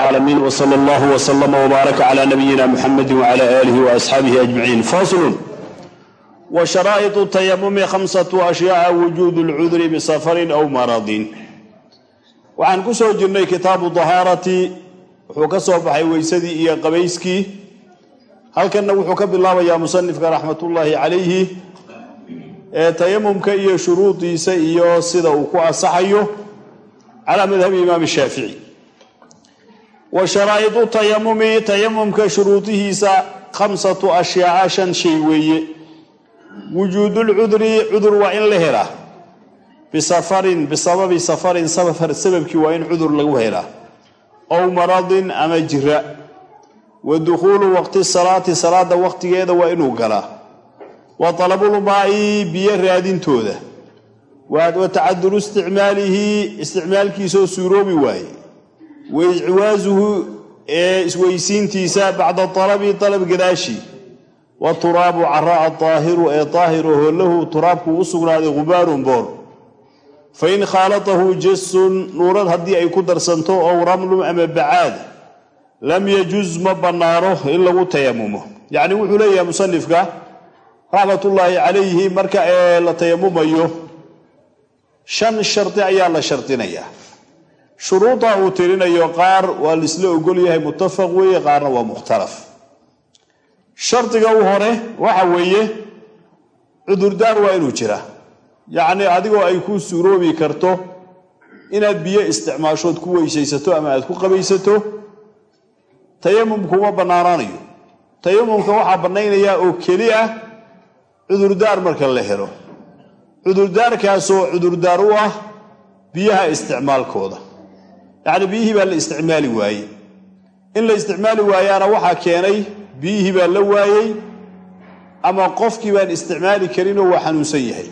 العالمين وصلى الله وسلم وبارك على نبينا محمد وعلى آله وأصحابه أجمعين فاصل وشرائط التيمم خمسة أشياء وجود العذر بسفر أو مرض waxaan ku soo jirnay kitaabu dahaarati wuxuu ka soo baxay weysadii iyo qabayskii halkanna wuxuu ka bilaabayaa musanifka raxmatullaahi calayhi ee tayamumka iyo shuruudiisa iyo sida uu ku asaxayo calaa madhabi imaam shaafici wa sharaa'idu tayamumi tayamumka shuruudihiisa khamsatu ashyaaa shan shay weeye wujuudulcudri cudur waa in la helaa bisafarin bisababi safarin safar sababkii waa in cudur lagu helaa ow maradin ama jira wa dukhuulu waqti salaati salaada waqtigeeda waa inuu galaa wa talabulmaa'i biyo raadintooda wa tacaduru isticmaalihi isticmaalkiisaoo suuroobi waaye wa ee isweysiintiisa bacda talabi talab gadaashi. Wa turaabu caraa daahiru ee daahiraho lahu turaabku u sugnaaday gubaarun boor. Fa in khaalatahu jasun nuurad haddii ay ku darsanto ow ramlun ama bacaad lam yajuz ma bannaano in lagu tayamumo yacni wuxuu leeyahay musanifka raxmatullaahi calayhi marka ee la tayamumayo shan shardi ayaa la shardinayaa shuruuda uu tirinayo qaar waa laisla ogol yahay muttafaq weeye qaarna waa mukhtalaf. Shardiga u hore waxa weeye cudurdaar waa inuu jira yacni adigoo ay ku suuroobi karto inaad biyo isticmaashood ku weysaysato ama aad ku qabaysato tayamum kuma bannaanaanayo. Tayamumka waxaa bannaynayaa oo keli ah cudurdaar marka la helo. Cudurdaarkaasoo cudurdaar u ah biyaha isticmaalkooda yacni biyihii baa la isticmaali waayey. In la isticmaali waayaana waxaa keenay biyihii baa la waayey ama qofkii baan isticmaali karinoo waa xanuunsan yahay.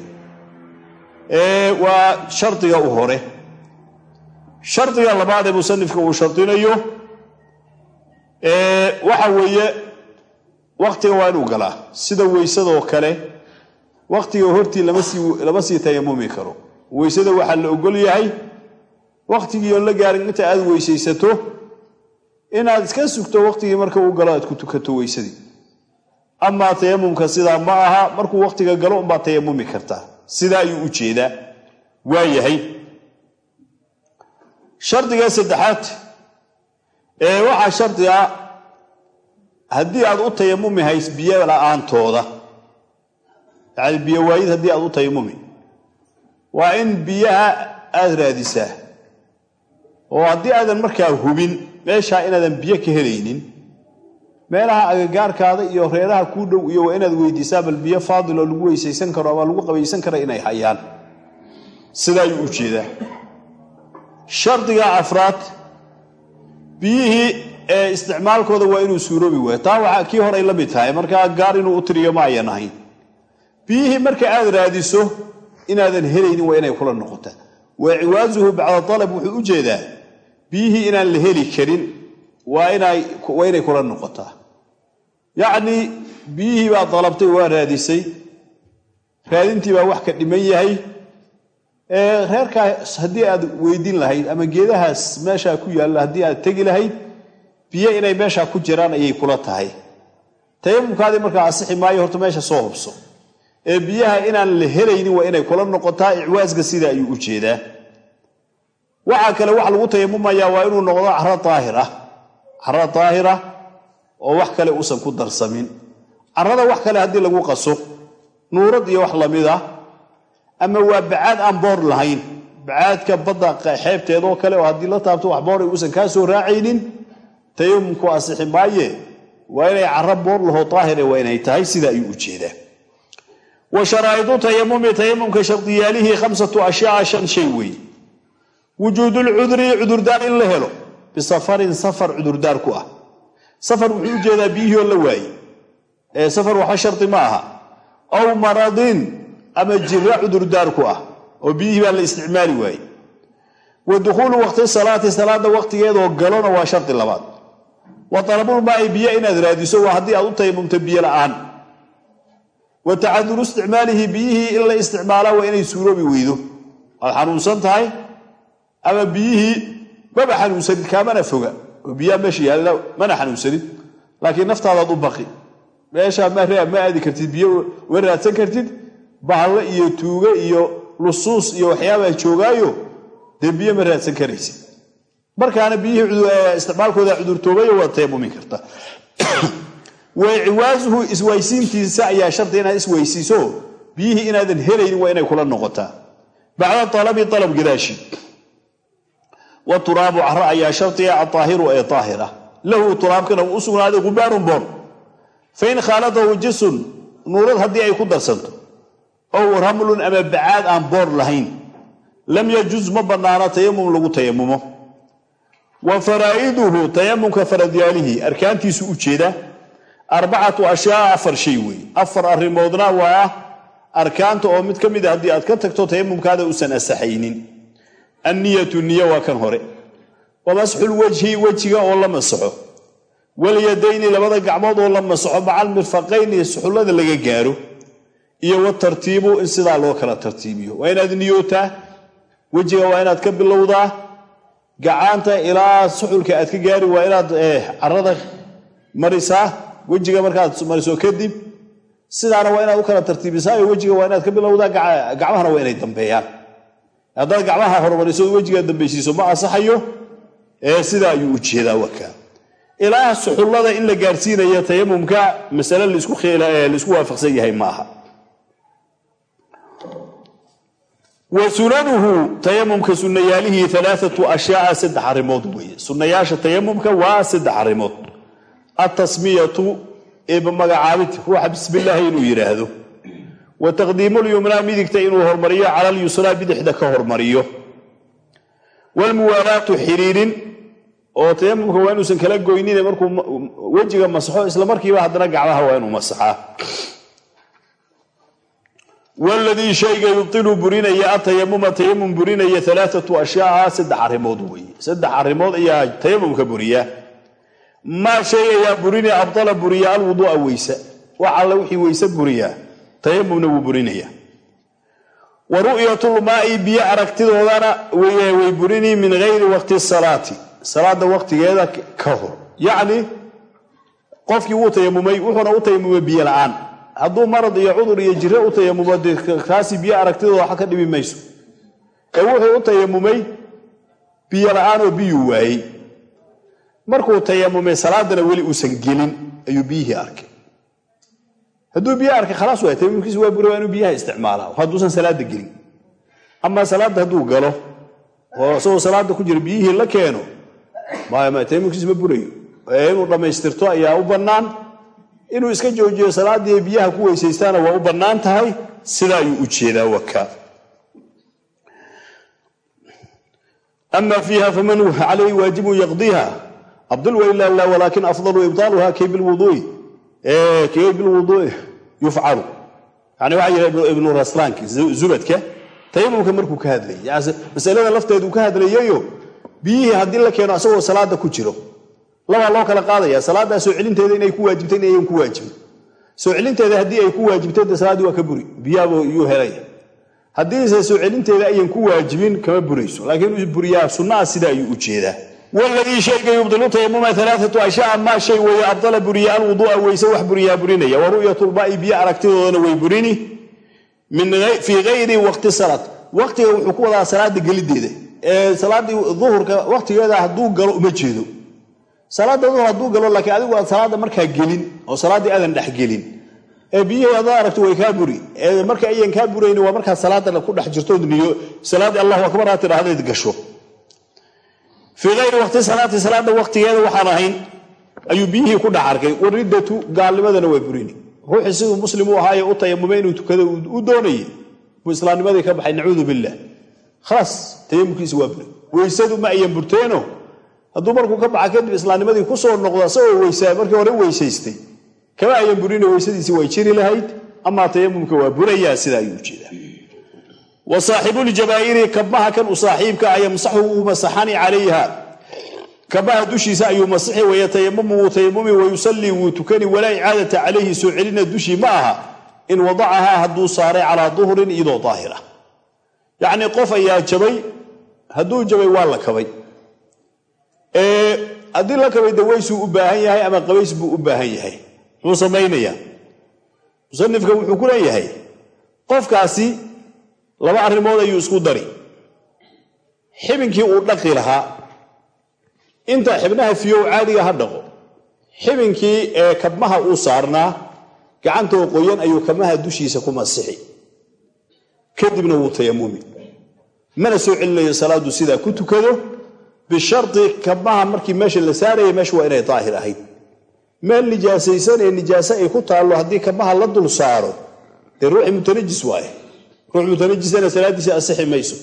Waa shardiga u hore. Shardiga labaad ee musanifka uu shardinayo waxa weeye wakhtiga waa inuu galaa sida weysadoo kale wakhtiga hortii lama sii tayamumi karo. Weysada waxaa la ogol yahay wakhtigii la gaarin inta aad weysaysato inaad iska sugto wakhtigii marka uu galo aad ku tukato weysadii amaa tayamumka sidaa ma aha markuu wakhtiga galo unbaa tayamumi kartaa sidaa ayuu u jeedaa. Waa yahay. Shardiga saddexaad ee waxaa shardiga haddii aad u tayamumi hays biyo la'aantooda. Yacni biyo waayid haddii aad u tayamumi waa in biyaha aad raadisaa oo haddii aadan markaa hubin meeshaa inaadan biyo ka helaynin meelaha agagaarkaada iyo reeraha kuu dhow iyo waa inaad weydiisaa bal biyo faadil lagu weysaysan karo ama lagu qabaysan kara inay hayaan. Sida ayuu u jeedaa. Shardiga afraad biyihii ee isticmaalkooda waa inuu suuroobi waayo. Taa waxaa kii horay la mid tahay markaa gaar inuu u tiriyo ma ayan ahayn. Biyihii marka aad raadiso inaadan helaynin waa inay kula noqotaa. Wa ciwaasuhu bacda talab wuxuu u jeedaa biyihii inaan la heli karin waa inay kula noqotaa. Yacnii biyihii baa dalabtay waa raadisay. Raadintii baa wax ka dhiman yahay. Reerkaas haddii aad weydin lahayd ama geedahaas meeshaa ku yaalla haddii aad tegi lahayd biyo inay meeshaa ku jiraan ayay kula tahay. Tayamumkaadii markaa asixi maayo horta meesha soo hubso. Ee biyaha inaan la helaynin waa inay kula noqotaa icwaaska sida ayuu u jeedaa waxaa kale wax lagu tayamumayaa waa inuu noqdo caro daahir ah caro daahira oo wax kale uusan ku darsamin. Carada wax kale haddii lagu qaso nuurad iyo wax la mid ah ama waa bacaad aan boor lahayn. Bacaadka badda xeebteedoo kale oo haddii la taabto wax booray uusan kaa soo raacaynin tayamumku asixi maaye. Waa inay caro boor laho daahire waa inay tahay sida ayuu u jeedaa. Wa sharaa'idu tayamumi tayamumka shardiyaalihii khamsatu ashyaa shan wujuudulcudri cudurdaar in la helo. Bisafarin safar cudurdaar ku ah. Safar wuxuu u jeedaa biyihii oo la waaye safar waxba shardi ma aha. Aw maradin ama jira cudurdaar ku ah oo biyihii baa la isticmaali waaye wa dukhuulu waqti salaati salaada waqtigeedoo galona waa shardi labaad. Wa talabulmaa'i biyo inaad raadiso waa haddii aad u tayamumto biyo la'aan. Wa tacaduru isticmaalihi biyihii in la isticmaalaa waa inay suuroobi weydo. Aad xanuunsan tahay ama biyihii maba xanuunsanin kaamana foga. Oo biyaa meesha yaalla mana xanuunsanid laakiin naftaadaad u baqi. Meeshaa ma aadi kartid biyo ma raadsan kartid bahallo iyo tuuge iyo lusuus iyo waxyaabaa joogaayo dee biyo ma raadsan karaysid. Markaana biyihii isticmaalkooda cudurtoobayo waad tayamumin kartaa waciwaasuhu iswaysiintiisa ayaa shardi inaad isweysiiso biyihii inaadan helaynin waa inay kula noqotaa. Bacda alabi alab gadaashi wa turaabu caro ayaa shardiga aaahiru ee aahira lahu turaabkana uu u sugnaaday gubaarun boon. Fain khaaladahu jisun nuurad haddii ay ku darsanto ow ramlun ama bacaad aan boor lahayn lam yajuz ma bannaano tayamum lagu tayamumo wa faraa'iduhu tayamumka faradyaalihi arkaantiisu u jeeda arbacatu ashyaa afar shay weeye afar arrimoodna waa arkaanta oo mid ka mid a haddii aad ka tagto tayamumkaada uusan asaxaynin anniyatu niyo waa kan hore. Wa masxulwajhi wejiga oo la masaxo walyadayni labada gacmood oo la masaxo macal mirfaqayni suxullada laga gaaro. Iyo watartiibu in sidaa loo kala tartiibiyo. Waa inaad niyootaa wejiga waa inaad ka bilowdaa. Gacanta ilaa suxulka aad ka gaari waa inaad carada marisaa. Wejiga markaad mariso kadib sidaana waa inaad u kala tartiibisaayo wejiga waa inaad ka bilowdaa. Gacmahana waa inay dambeeyaan haddaad gacmaha hormariso wejigaa dambaysiiso ma asaxayo ee sidaa ayuu u jeedaa waka ilaa suxullada in la gaarsiinayo tayamumka masale la isku waafaqsan yahay ma aha wa sunanuhu tayamumka sunayaalihii alaaatu ashyaaa saddex arrimood weeye. Sunayaasha tayamumka waa saddex arrimood. Atasmiyatu eeba magacaabid ruuxa bismillaahi inuu yidhaahdo wa taqdiimulyumnaa midigta inuu hormariyo cala lyusraa bidixda ka hormariyo. Waalmuwaalaatu xiriirin oo tayamumka waa inuusan kala goynine markuu wejiga masaxo isla markiiba haddana gacmaha waa inuu masaxaa. Waladii shayga yubilu burinaya atayamuma tayamum burinaya alaaatu ashyaaa saddex arrimood weeye. Saddex arrimood ayaa tayamumka buriya. Maa shay ayaa burini abdala buriya alwuduua weyse wax alle wixii weyse buriyaa tayamumna wuu burinaya wa ru'yatulmaai biyo aragtidoodana way burini min gayri waqti salaati. Salaada waqtigeeda ka hor. Yacni qofkii wuu tayamumay wuxuuna u tayamumay biyo la'aan. Hadduu marad iyo cudur iyo jiro u tayamumo kaasi biyo aragtidooda wax ka dhibi mayso. Ee wuxuu u tayamumay biyo la'aan oo biyuu waayey. Markuu tayamumay salaadana weli uusan gelin ayuu biyihii arkay hadduu biyo arkay khalaas waay tayamumkiisi waa inuu biyaha isticmaalaa. Hadduusan salaada gelin. Amaa salaadda hadduu galo oo isagoo salaada ku jira biyihii la keeno tayamumkiisi ma burayo. Inuu dhammaystirto ayaa u bannaan. Inuu iska joojiyo salaadii biyaha ku weysaystaana waa u bannaan tahay. Sidaa ayuu u jeedaa waka ama fiiha faman calayhi waajibun yaqdiiha. Abdul wailala walaakin afdalu ibaaluha kay kay bilwudui yufcalu. Yani waxaa yidha ibnu raslaanki zubadka. Tayamumka markuu ka hadlayay masalada lafteedu ka hadlayayo biyihii haddii la keeno asagoo salaada ku jiro labaa loo kala qaadaya. Salaadaa soo celinteeda inay ku waajibta in ku waajibin soo celinteeda haddii ay ku waajibto de waa ka buri. Biyaaba yuu helaya. Haddiise soo celinteeda ayan ku waajibin kama burayso. Laakiin buriyaa sunnaha sida ayuu u jeedaa waladii shayga yubdilu tayamuma alaaatu ashyaa maa shay weeye abdala buriya alwuduua weyse wax buriyaa burinaya wa ru'yatulbaai biyo aragtidoodana way burini fii gayri waqti salaad waqtiga wuxuu ku wadaa salaada gelideeda ee salaadii duhurka waqtigeeda hadduu galo uma jeedo salaada duhur hadduu galo laakiin adigu aad salaada markaa gelin oo salaaddii aadan dhexgelin ee biyihii haddaad aragto way kaa buri marka ayan kaa burayn waa markaa salaada ku dhex jirtood niyo salaaddii allahu fii hayri waqti salaati salaada waqtigeeda waxaan ahayn ayuu biyihii ku dhex arkay. Wariddatu gaalnimadana waa burini ruuxii siduu muslim u ahaaye u tayamumay inuu tukado u doonayay buu islaamnimadii ka baxay nacuudu billah. Khalaas tayamumkiisa waa buri weysadu ma ayan burteeno? Hadduu markuu ka baxa kadib islaamnimadii ku soo noqdo asagoo weysaa markii hore weysaystay. Kama ayan burina weysadiisi way jiri lahayd. Amaa tayamumka waa burayaa sida ayuu u jeedaa wa saaxibuljabaairi kabmaha kan u saaxiibka ah yamsaxu uu masaxani calayha. Kabaha dushiisa ayuu masixi wayatayamumu wuu tayamumi wayusallii wuu tukani walaa icaadata calayhi soo celina dushii ma aha in wadacahaa hadduu saaray calaa duhrin iyadoo daahira. Yacnii qof ayaa jabay hadduu jabay waa la kabay. Haddii la kabay dawaysuu u baahan yahay ama qabays buu u baahan yahay laba arrimood ayuu isku dari. Xibinkii uu dhaqi lahaa inta xibnaha fiyow caadiga ha dhaqo. Xibinkii ee kabmaha uu saarnaa gacantoo qoyan ayuu kabmaha dushiisa ku masixi. Kadibna wuu tayamumi. Mana soo celinayo salaadu sidaa ku tukado. Bishardi kabmaha markii meesha la saaraya meesha waa inay daahir ahayd. Meel nijaasaysan ee nijaaso ay ku taallo haddii kabmaha la dul saaro dee ruuxi mutanajis waaye ruux mutanajisana salaadiisa asixi mayso.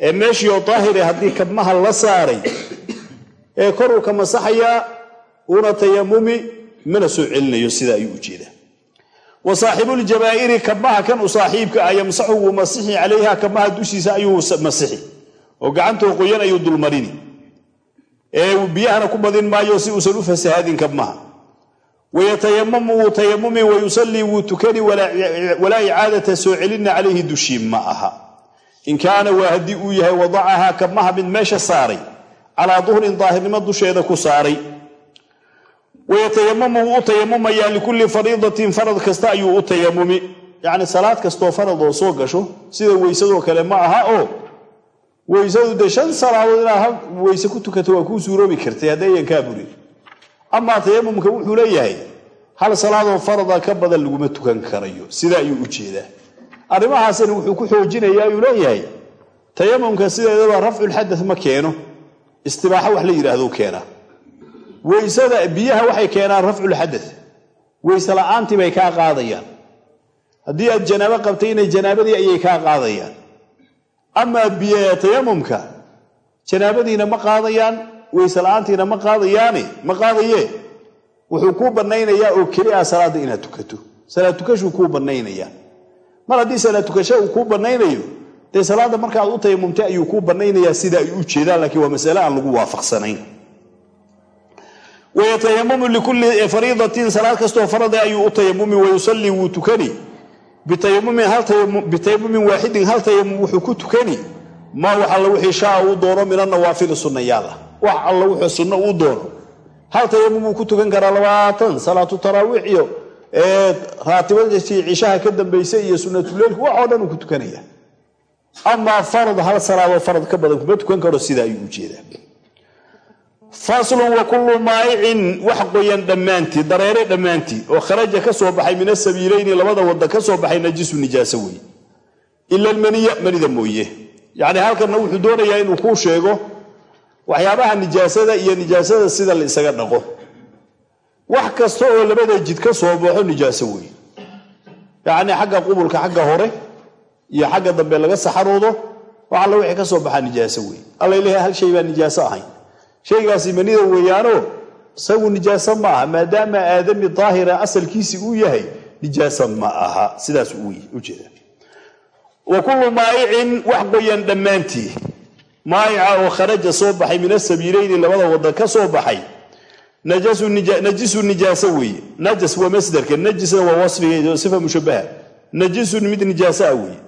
Ee meeshiioo daahire haddii kabmaha la saaray ee koruu ka masaxayaa uuna tayamumi mana soo celinayo sidaa ayuu u jeedaa wa saaxibuuljabaa'iri kabmaha kan u saaxiibka ah yamsaxu wuu masixi calayha kabmaha dushiisa ayuu masixi. Oo gacantoo qoyan ayuu dulmarini. Ee biyahana ku badin maayo si uusan u fasahaadin kabmaha wayatayamamu wuu tayamumi wayusallii wuu tukani walaa icaadata soo celina calayhi dushii ma aha. In kaana waa haddii uu yahay wadacahaa kabmaha mid meesha saaray calaa duhrin daahirnimo dusheeda ku saaray. Wayatayamamu wuu u tayamumayaa likulli fariidatin farad kasta ayuu u tayamumi yacni salaad kastoo farad oo soo gasho sida weysadoo kale ma aha oo weysadu dee shan salaadood waa kuu amaa tayamumka wuxuu leeyahay hal salaadoo farada ka badan laguma tukan karayo. Sidaa ayuu u jeedaa. Arrimahaasina wuxuu ku xoojinayaa ayuu leeyahay. Tayamumka sideedaba rafculxadad ma keeno istibaaxo wax la yidhaahdo keenaa. Weysada biyaha waxay keenaan rafculxadad weyse la'aantii bay kaa qaadayaan. Haddii aad janaabo qabtay inay janaabadii ayay kaa qaadayaan. Amaa biy tayamumka janaabadiina ma qaadayaan weyse la'aantiina ma qaadayaane ma qaadaye? Wuxuu kuu bannaynayaa oo keli ah salaadda inaad tukato. Salaad tukashuu kuu bannaynayaa. Mar haddii salaad tukasho uu kuu bannaynayo dee salaadda markaad u tayamumtay ayuu kuu bannaynayaa sida ay u jeedaan laakiin waa masale aan lagu waafaqsanayn. Wayatayamamu likulli fariidatin salaad kastoo farada ayuu u tayamumi wayusallii wuu tukani. Bitayamumin waaxidin hal tayamum wuxuu ku tukani. Maa wax alla wixii shaa uu doono min anawaafili sunnayaal ah wax alla wuxuu sunno uu doono. Hal tayamum ku tukan karaa labaatan salaatu taraawiix iyo raatibadii cishaha ka dambaysa iyo sunatuleylku wax oo dhan uu ku tukanaya. Amaa farad hal salaadoo farad ka badan kuma tukan karo sidaa ayuu u jeedaa faslun wa kullu maayicin wax qoyan dhammaantii dareere dhammaantii oo kharaja ka soo baxay min asabiileyni labada wada ka soo baxay najisu nijaaso wey ila almaniya manida mooye. Yacni halkanna wuxuu doonayaa inuu kuu sheego waxyaabaha nijaasada iyo nijaasada sida la isaga dhaqo. Wax kasta oo labada jid ka soo baxo nijaaso wey yacni xagga qubulka xagga hore iyo xagga dambe laga saxaroodo wax alla wixii ka soo baxaa nijaaso wey alla ilahay hal shay baa nijaaso ahayn? Shaygaasi manida weeyaano? Isagu nijaaso ma aha maadaama aadami daahira asalkiisi uu yahay nijaaso ma aha. Sidaas ujeeda wa kullu maayicin wax qoyan dhammaantii maayica oo kharaja soo baxay min asabiileyni labada wada ka soo baxay. Najisu nijaaso weeye. Najas waa masderka najisna waa wasfiga sifa mushabaha najisun mid nijaasoa weeye.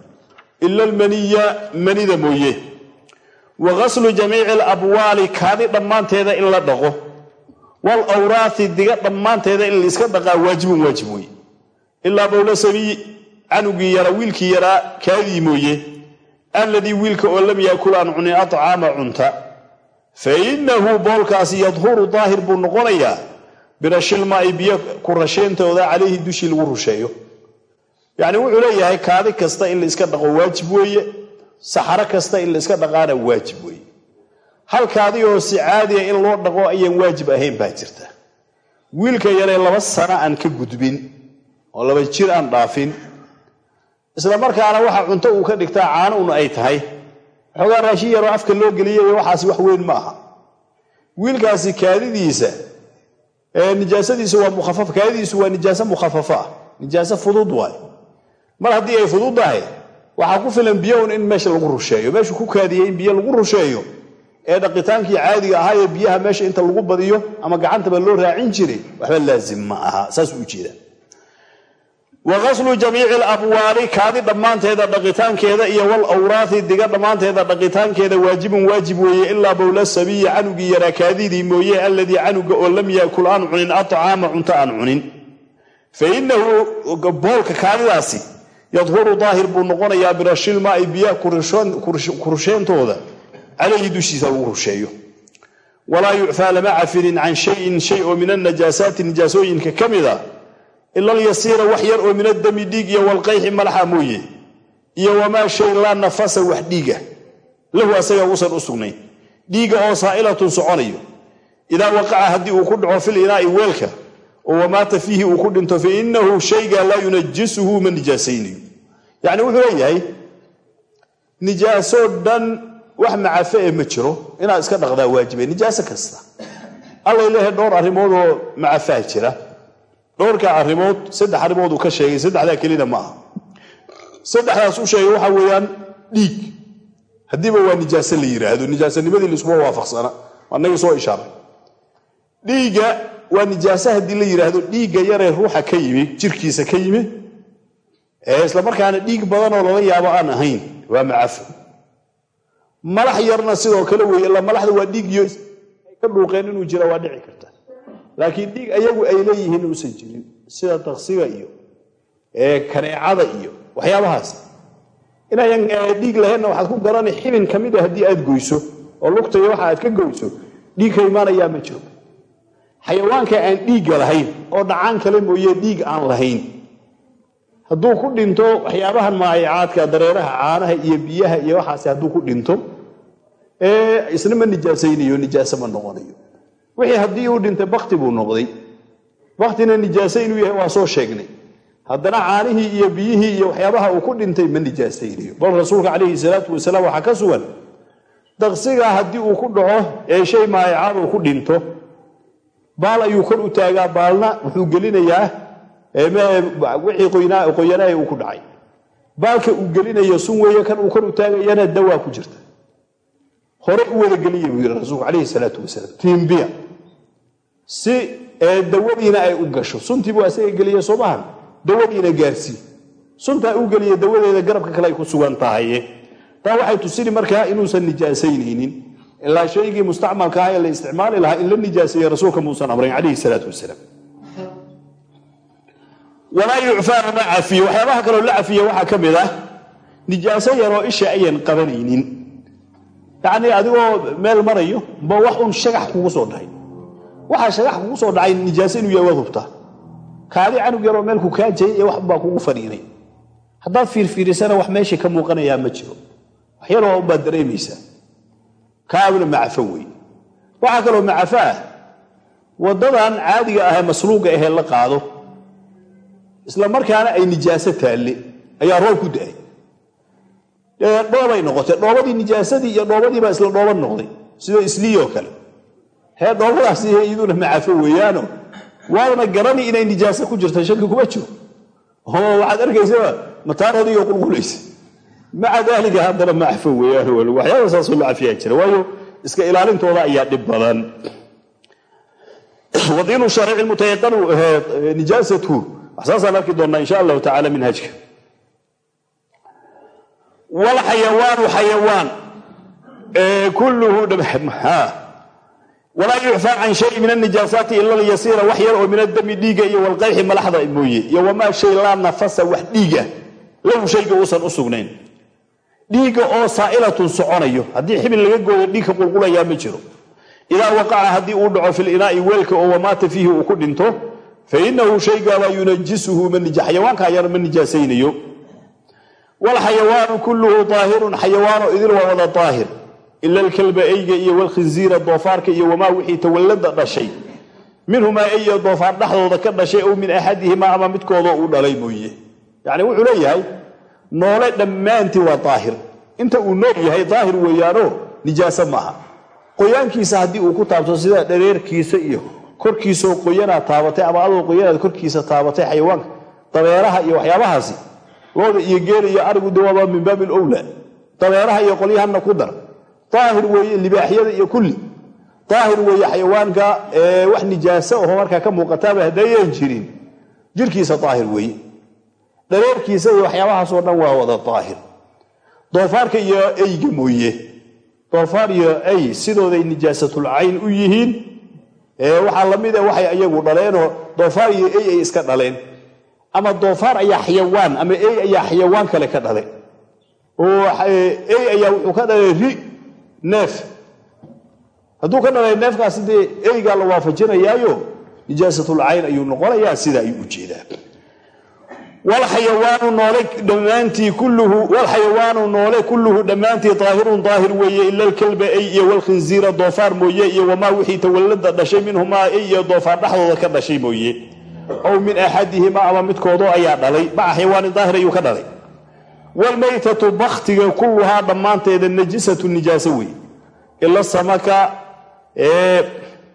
Ila almaniya manida mooye. Wa gaslu jamiici alabwaali kaadi dhammaanteeda in la dhaqo. Wal awraathi diga dhammaanteeda in laiska dhaqaa waajibun waajib wey ilaa bowla canugii yara wiilkii yaraa kaadii mooye alladii wiilka oo lam yaakul aan cunin acaama cunta fa innahu boolkaasi yadhuru daahir buu noqonayaa birashilmaa'i biyo ku rasheentooda calayhi dushii lagu rusheeyo. Yacni wuxuu leeyahay kaadi kasta in la iska dhaqo waajib weeye saxaro kasta in la iska dhaqaana waajib weeye. Halkaadi oo si caadiya in loo dhaqo ayaan waajib ahayn baa jirta. Wiilka yaree laba sano aan ka gudbin oo laba jir aan dhaafin isla markaana waxa cunto uu ka dhigtaa caano un ay tahay. Waxoogaa raashin yaroo afka loo geliyay waxaasi wax weyn ma aha. Wiilkaasi kaadidiisa nijaasadiisu waa mukhafaf kaadidiisu waa nijaaso mukhafafa ah fudud waay. Mar haddii ay fududdahay waxaa ku filan biyo un in meesha lagu rusheeyo. Meeshuu ku kaadiyey in biyo lagu rusheeyo ee dhaqitaankii caadiga ahaa ee biyaha meesha inta lagu badiyo ama gacantaba loo raacin jiray waxba laazim ma aha. Saasuu u jeedaa wa qaslu jamiici alabwaali kaadi dhammaanteeda dhaqitaankeeda iyo wal awraathi diga dhammaanteeda dhaqitaankeeda waajibun waajib weeye ilaa bowla sabiyi canugii yaraa kaadidii mooye alladii canuga oo lam yaakul aan cunin aطcaama cunto aan cunin. Fa inahu boolka kaadidaasi yadhuru daahir buu noqonayaa birashilmaai biyaha kurusheentooda calayhi dushiisa lagu rusheeyo. Walaa yucfaa lama cafinin can shayin shay oo min anajaasaati nijaasooyinka ka mid a ila alyasiira wax yar oo min addami dhiig iyo walqayxi malaxa mooye iyo wamaa shay laa nafasa wax dhiiga lahu asaga uusan u sugnayn dhiiga oo saa'ilatun soconayo idaa waqaca haddii uu ku dhaco fil inaa'i weelka oo wamaata fiihi uu ku dhinto fa inahu shayga laa yunajisuhu ma nijaasaynayo yacni wuxuu leeyahay nijaaso dhan wax macafe e ma jiro inaad iska dhaqdaa waajibe nijaaso kasta allay leeyahay dhowr arrimood oo macafaha jira dhowrkaa arrimood saddex arrimood uu ka sheegay saddexdaa kelina ma aha. Saddexdaas u sheegay waxaa weeyaan dhiig. Haddiiba waa nijaaso la yidhaahdo nijaasanimadii laisuma waafaqsana. Anagii soo ishaaray. Dhiigga waa nijaaso haddii la yidhaahdo dhiigga yaree ruuxa ka yimi jirkiisa ka yimi. Islamarkaana dhiig badanoo lala yaabo aan ahayn waa macafo malax yarna sidoo kale weeye ila malaxda waa dhiigiyo ay ka dhuuqeen inuu jira waa dhici karta laakiin dhiig ayagu ay leeyihiin uusan jirin sida daqsiga iyo kaneecada iyo waxyaabahaas. Inayan dhiig lahaynna waxaad ku garani xibin ka mid a haddii aad goyso oo lugtaiyo waxa aad ka goyso dhiig imaanayaa ma jiro. Xayawaanka aan dhiigga lahayn oo dhacaan kale mooye dhiig aan lahayn. Hadduu ku dhinto waxyaabahan maayacaadka dareeraha caanaha iyo biyaha iyo waxaas hadduu ku dhinto isna ma nijaasaynayo nijaaso ma noqonayo wixii haddii uu dhintay bakti buu noqday. Baktina nijaaso inuu yahay waa soo sheegnay. Haddana caanihii iyo biyihii iyo waxyaabaha uu ku dhintay ma nijaasaynayo bal rasuulka calayhi salaatu wasalaam waxaa ka sugan daqsigaa haddii uu ku dhaco ee shay maayacaad uu ku dhinto baal ayuu kor u taagaa baalna wuxuu gelinayaa wixii qoyanaaye uu ku dhacay. Baalka uu gelinayo sun weeye kan uu kor u taagayana dawaa ku jirta. Hore u wada geliya buu yidhi rasuulku calayhi salaatu wasalaam. Tiimbiya si dawadiina ay u gasho. Suntii buu asaga geliya soo maahan dawadiina gaarsii suntaa u geliya dawadeeda garabka kale ay ku sugan tahay taa waxay tusini markaa inuusan nijaasaynaynin. Ilaa shaygii mustacmalka ah ee la isticmaali lahaa in la nijaaseeye rasuulka muusan amrayn calayhi salaatu wasalaam. Walaa yucfaa lama cafiyo. Waxyaabaha kaloo la cafiya waxaa ka mid ah nijaaso yaroo isha ayan qabanaynin. Yacnii adigoo meel marayo ba wax un shagax kugu soo dhacay waxaa shagax kugu soo dhacay nijaaso inuu yahay waad hubtaa kaadi canug yaroo meelku kaa jayay ee waxbaa kugu fadhiinay. Haddaad fiirfiirisana wax meesha ka muuqanayaa ma jiro. Wax yaroo unbaad dareemaysaa kaabna macafo wey waxaa kaloo macafo ah waddadan caadiga ahee masluuga ahee la qaado. Isla markaana ay nijaaso taalle ayaa roob ku da'ay. Dhoobay noqotay. Dhoobadii nijaasadii iyo dhoobadiibaa isla dhooban noqday. Sida isliioo kale hee dhoobadaasi iyaduna macafo weeyaano. Waadna garani inay nijaaso ku jirta shaki kuma jiro. Oo waxaad arkaysaba mataaradaiyo qulqulaysa maca daalika haddana macafo weeyaan waxyaaba saasoo la cafiyaa jira. Waayo iska ilaalintooda ayaa dhib badan. Wadiinu shariici mutayaqanu nijaasatu. Waxsaasaan arki doonnaa insha allahu tacala minhajka walxayawaanu xayawaan. Kulluhu walaa yucfaa can shay min anijaasaati ila lyasiira wax yar oo min adami dhiiga iyo walqayxi malaxda mooye. Iyo wamaa shay laa nafasa wax dhiiga. Lahu shayga uusan u sugnayn. Dhiigga oo saa'ilatun soconayo. Haddii xibin laga gooyo dhiigka qulqulayaa ma jiro. Idaa waqaca haddii uu dhaco fil inaa'i weelka oo wamaata fiihi uu ku dhinto fa inahu shayga laa yunajisuhu xayawaanka yar ma nijaasaynayo walxayawaanu kulluhu daahirun xayawaano idin waa wada daahir ila alkalba eyga iyo walkhinziira doofaarka iyo wamaa wixii tawallada dhashay. Minhumaa eyyo doofaar dhexdooda ka dhashay ow min axadihimaa ama midkoodoo uu dhalay mooye. Yacni wuxuu leeyahay noole dhammaantii waa daahir. Inta uu nool yahay daahir weeyaanoo nijaaso maaha qoyaankiisa haddii uu ku taabto sida dhareerkiisa iyo korkiisoo qoyanaad taabatay ama adoo qoyanaad korkiisa taabatay xayawaanka dabeeraha iyo waxyaabahaasi looda iyo geela iyo arigu dawaaba min baabi lowla dabeeraha iyo qolyahanna ku dar daahir weeye libaaxyada iyo kulli. Daahir weeye xayawaanka wax nijaaso aho markaa ka muuqataaba haddayan jirin. Jirkiisa daahir weeye. Dhareerkiisa iyo waxyaabahaasoo dhan waa wada daahir doofaarka iyo eyga mooye. Doofaar iyo ey sidooday nijaasatul cayn u yihiin. Waxaa la mid a waxay iyagu dhaleenoo doofaar iyo ey ay iska dhaleen. Ama doofaar ayaa xayawaan ama ey ayaa xayawaan kale ka dhalay oo ey ayaa wuxuu ka dhalay ri neef. Hadduu ka dhalay neefkaasi dee eygaa la waafajinayaayo nijaasatul cayn ayuu noqonayaa sida ayuu u jeedaa. Walxayawaanu noole kulluhu dhammaantii daahirun daahir weeye ila alkalba ey iyo walkhinziira doofaar mooye iyo wamaa wixii tawallada dhashay minhumaa ey iyo doofaar dhexdooda ka dhashay mooye. Ow min axadihima ama midkoodoo ayaa dhalay maca xayawaanin daahir ayuu ka dhalay walmaytatu baktiga kulluhaa dhammaanteeda najisatu nijaaso weeye ila samaka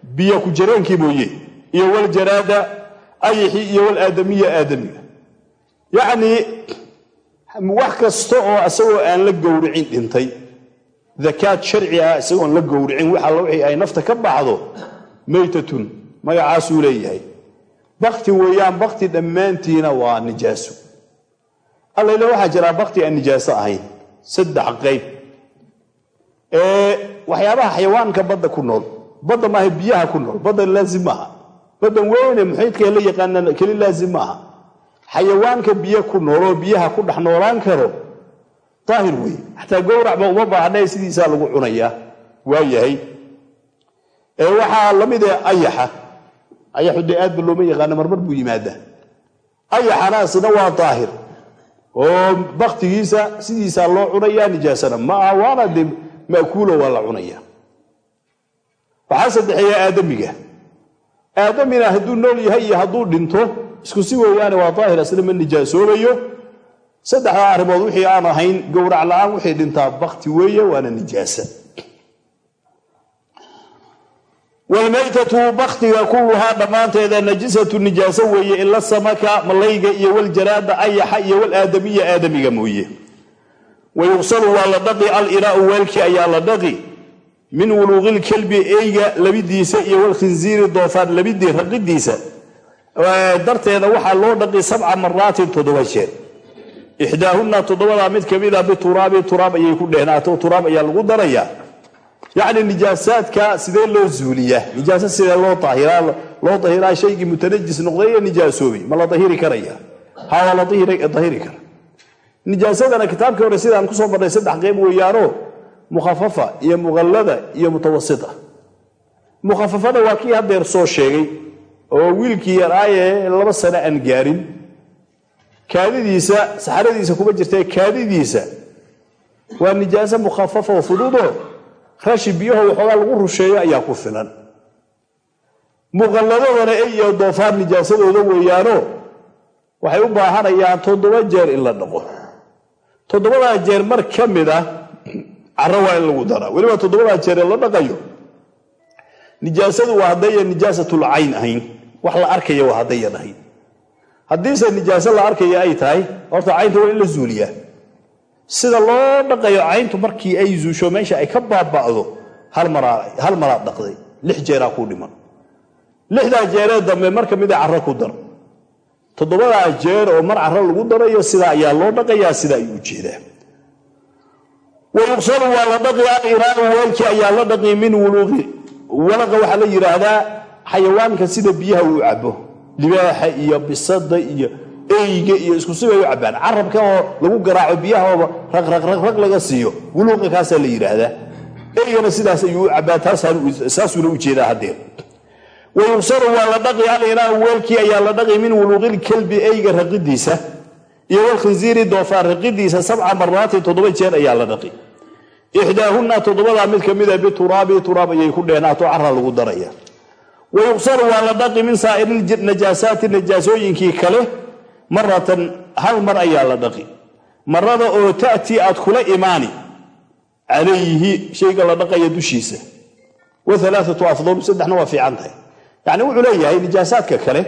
biyo ku jareenkii mooye iyo waljaraada ayixi iyo walaadamiya aadamiga yacnii wax kasta oo isagoo aan la gowricin dhintay dakaad sharci ah isagoon la gowricin wax alla wixii ay nafta ka baxdo maytatun magacaasuu leeyahay bakti weeyaan bakti dhammaantiina waa nijaaso allayle waxaa jiraa bakti aan nijaaso ahayn. Saddex qayb. Waxyaabaha xayawaanka badda ku nool. Badda maaha biyaha ku nool. Badda laazim maaha baddan weyne muxiidka la yaqaana keli laazim maaha xayawaanka biyo ku nooloo biyaha ku dhex noolaan karo daahir weeye xataa gowracba uma baahnae sidiisaa lagu cunayaa waayahay waxaa la mid ee ayaxa. Ayaxu dee aadba looma yaqaano marmar buu yimaadaa. Ayaxana waa daahir oo baktigiisa sidiisaa loo cunayaa nijaasana. Ma aha waana de ma'kuulo waa la cunaya. Waxaa saddexeeya aadamiga. Aadamina hadduu nool yahay iyo hadduu dhinto isku si weeyaane waa daahir asna ma nijaasoobayo. Saddexdaa arrimood wixii aan ahayn gowrac la'aan wixii dhintaa bakti weeye waana nijaasa walmaytatu baktiga kulluhaa dhammaanteeda najisatu nijaaso weeye ila samaka malayga iyo waljaraada ayaxa iyo walaadamiya aadamiga mooye wayuqsalu waa la dhaqi alinaau weelkii ayaa la dhaqi min wuluuqilkelbi eyga labidiisa iyo walkhinziiri doofaar labidii raqidiisa darteeda waxaa loo dhaqi sabca maraatin toddoba jeer ixdaahunna toddobadaa mid kamida bituraabi turaab ayay ku dhehnaato turaab ayaa lagu darayaa yacni nijaasaadka sidee loo zuuliyaa nijaasa sidee loo ahiraa loo dahiraa shaygii mutanajis noqday ee nijaasoobay ma la dahiri karaya. Ha la dahiri kara. Nijaasadana kitaabkii hore sidaan ku soo marnay saddex qeyb weeyaanoo mukhafafa iyo muqallada iyo mutawasita mukhafafada waa kii haddeer soo sheegay oo wiilkii yaraaye laba sano aan gaarin. Kaadidiisa saxaradiisa kuma jirtae kaadidiisa. Waa nijaaso mukhafafa oo fududoo rashi biyaho waxoogaa lagu rusheeyo ayaa ku filan. Muqalladadana ey iyo doofaar nijaasadooda weeyaano waxay u baahanayaan toddoba jeer in la dhaqo. Toddobadaa jeer mar ka mid ah caro waa in lagu daraa. Weliba toddobadaa jeer ee la dhaqayo nijaasadu waa haddayan nijaasatul cayn ahayn. Wax la arkaya waa haddayan ahayn. Haddiise nijaaso la arkaya ay tahay horta caynta waa in la zuuliyaa sida loo dhaqayo cayntu markii ay zuusho meesha ay ka baaba'do hal maraad dhaqday lix jeeraa kuu dhiman. Lixdaa jeeree dambe mar kamida caro ku dar. Toddobadaa jeer oo mar caro lagu darayo sidaa ayaa loo dhaqayaa sida ayuu u jeedaa. Waa la dhaqi aliraanu weelkii ayaa la dhaqi min wuluuqi walaqa waxaa la yidhaahdaa xayawaanka sida biyaha uu cabo libaaxa iyo bisada iyo eyga iyo isku sibay u cabbaan. Carabka oo lagu garaaco biyahooba raqraqraqraq laga siiyo. Wuluuqa kaasaa la yidhaahdaa. Eygana sidaas ayuu u cabbaa saasuuna u jeedaa haddeer wayuqsaru waa la dhaqi alinaau weelkii ayaa la dhaqi min wuluuqilkalbi eyga raqidiisa. Iyo walkhinziiri doofaar raqidiisa sabca maraatin toddoba jeer ayaa la dhaqi. Ixdaahunna toddobadaa mid kamida bituraabi turaab ayay ku dheenaato cara lagu daraya. Wayuqsaru waa la dhaqi min saa'iri najaasaati najaasooyinkii kale maratan hal mar ayaa la dhaqi. Marada oo ta'tii aad kula imaani calayhi shayga la dhaqaya dushiisa. Wa alaaatu afdal saddexna waa fiican tahay. Yacni wuxuu leeyahay nijaasaadka kale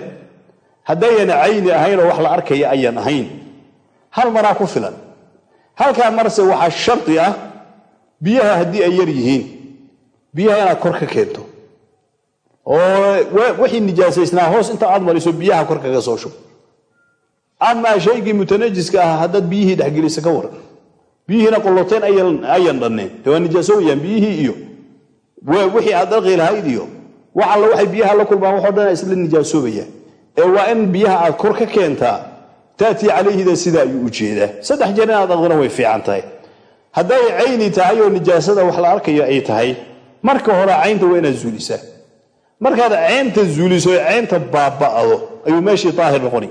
haddayana cayni ahayn oo wax la arkaya ayaan ahayn. Hal maraa ku filan. Halkaa marse waxaa shardi ah biyaha haddii ay yar yihiin biyaha inaad kor ka keento. Oo wixii nijaasaysnaa hoos inta aad mariso biyaha kor kaga soo shub amaa shaygii mutanajiska ah haddaad biyihii dhexgelisa ka waran. Biyihiina qoloteen ayan dhanneen de waa nijaasoobayaan biyihii iyo. Wixii aad dhaqi iyo. Wax alla waxay biyaha la kulmaan waxoo dhan isla nijaasoobayaan ee waa in biyaha aad kor ka keentaa taatii calayhida sida ayuu u saddex jeer inaad dhaqdana way fiican tahay. Hadday cayni tahay oo nijaasada wax la arkayo ay tahay marka hore caynta waa inaad zuulisaa. Markaad ceynta zuuliso ceynta baaba'do ayuu meeshii daahir noqoni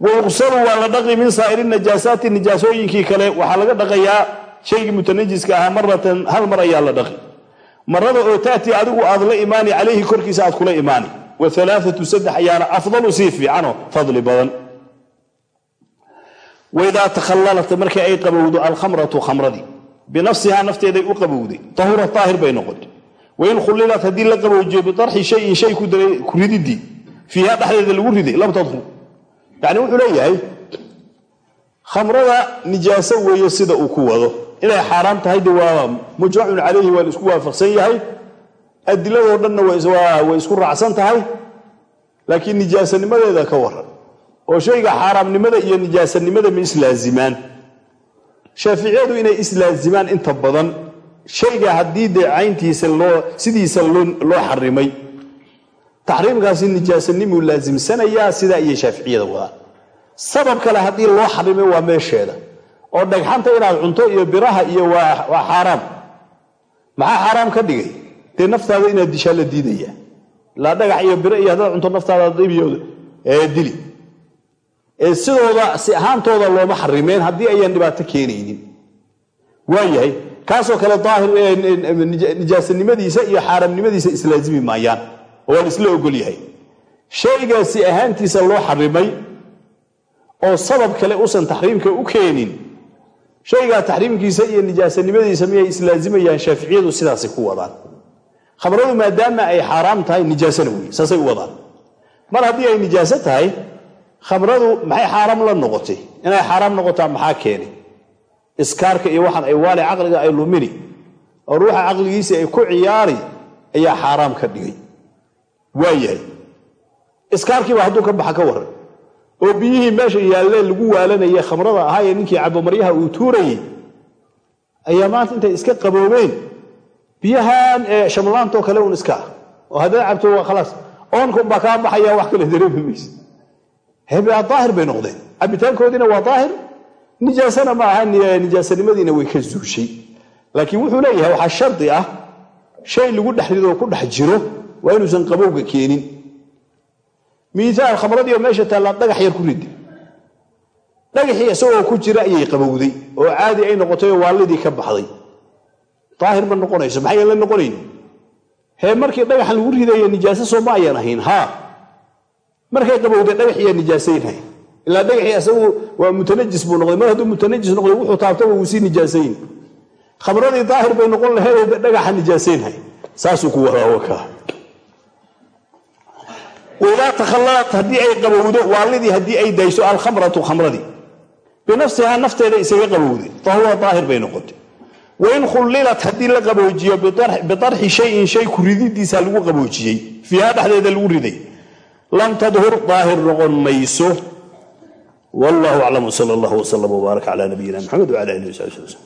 wayuqsalu waa la dhaqi min saa'iri najaasaati nijaasooyinkii kale. Waxaa laga dhaqayaa shaygii mutanajiska ahaa maratan hal mar ayaa la dhaqi. Marada oo taatii adigu aad la imaani calayhi korkiisa aad kula imaani. Wa alaaatu saddex ayaana afdalu sii fiicanoo fadli badan. Waidaa takhallalat markii ay qabowdo alkhamratu khamradii binafsihaa nafteeday u qabowday. Tahura daahir bay noqotay wain khullilat haddii la qaboojiyo biarxi shayin shay ku rididii fiiha dhexdeeda lagu riday lam tadhur yacni wuxuu leeyahay khamrada nijaaso weeye sida uu ku wado. Inay xaaraam tahay de waa mujmacun calayhi waa la isku waafaqsan yahay. Adiladoo dhanna way isku raacsan tahay. Laakiin nijaasanimadeeda ka waran oo shayga xaaraamnimada iyo nijaasanimada ma islaazimaan shaaficiyadu inay islaazimaan inta badan. Shayga haddii dee cayntiisa sidiisa loo xarimay taxriimkaasi nijaasanimuu laasimsanayaa sidaa iyo shaaficiyada wadaan sabab kale haddii loo xarimay waa meesheeda oo dhagxanta inaad cunto iyo biraha iyo waa xaaraam. Maxaa xaaraam ka dhigay? Dee naftaada inaad dishaa la diidaya. Ilaa dhagax iyo biro iyo haddaad cunto naftaada dibiyood dili. Sidooda si ahaantooda looma xarimeen haddii ayaan dhibaato keenaynin. Waayahay kaasoo kale nijaasanimadiisa iyo xaaraamnimadiisa islaazimi maayaan oo waa la isla ogol yahay. Shaygaasi ahaantiisa loo xarimay oo sabab kale usan taxriimka u keenin shaygaa taxriimkiisa iyo nijaasanimadiisa miyay islaazimayaan shaaficiyadu sidaasay ku wadaan. Khamradu maadaama ay xaaraam tahay nijaasana wey saasay u wadaan. Mar haddii ay nijaaso tahay khamradu maxay xaaraam la noqotay? Inay xaaraam noqotaa maxaa keenay? Iskaarka iyo waxaan ay waali caqliga ay lumini oo ruuxa caqligiisii ay ku ciyaari ayaa xaaraam ka dhigay waayahay iskaarkiiba hadduu ka baxa ka waran oo biyihii meesha yaallee lagu waalanayay khamrada ahaa ee ninkii cabomaryaha uu tuurayey ayaa maanta intay iska qaboobeen. Biyahan shamlaantoo kale un iska ah. Oo haddaad cabto waa khalaas oonkan baa kaa baxaya wax kale dareemi mayse daahir bay noqdeen. Cabitaankoodiina waa daahir. Nijaasana ma aha nijaasanimadiina way ka zuushay. Laakiin wuxuu leeyahay waxaa shardi ah shay lagu dhex ridoo ku dhex jiro waa inuusan qabowga keenin. Miisaal khamradiio meesha taallaa dhagax yar ku ridi dhagaxii isagoo ku jira ayay qabowday oo caadi ay noqotay oo waalidii ka baxday. Daahir ma noqonayso maxayan la noqonayn hee markii dhagaxan lagu ridayo nijaaso soo ma ayan ahayn haa markay qabowday dhagaxiyaa nijaasaynhay ilaa dhagaxii isagu waa mutanajis buu noqday. Mar hadduu mutanajis noqday wuxuu taabtaba wuu sii nijaasayn. Khamradii daahir bay noqon lahayd dhagaxa nijaasaynhay saasuu ku wadaa waidaa takhallalat haddii ay qabowdo waalidii haddii ay dayso alkhamratu khamradii binafsihaa nafteeda isaga qabowday fahuwa daahir bay noqotay. Wain khullilat haddii la qaboojiyo biarxi shayin shay ku rididiisa lagu qaboojiyey fiiha dhexdeeda lagu riday. Lam tadhur daahir noqon mayso. Wallahu aclam wsal allah wslam wbaarak cala nabiyina maxamed wcala alihi wasabi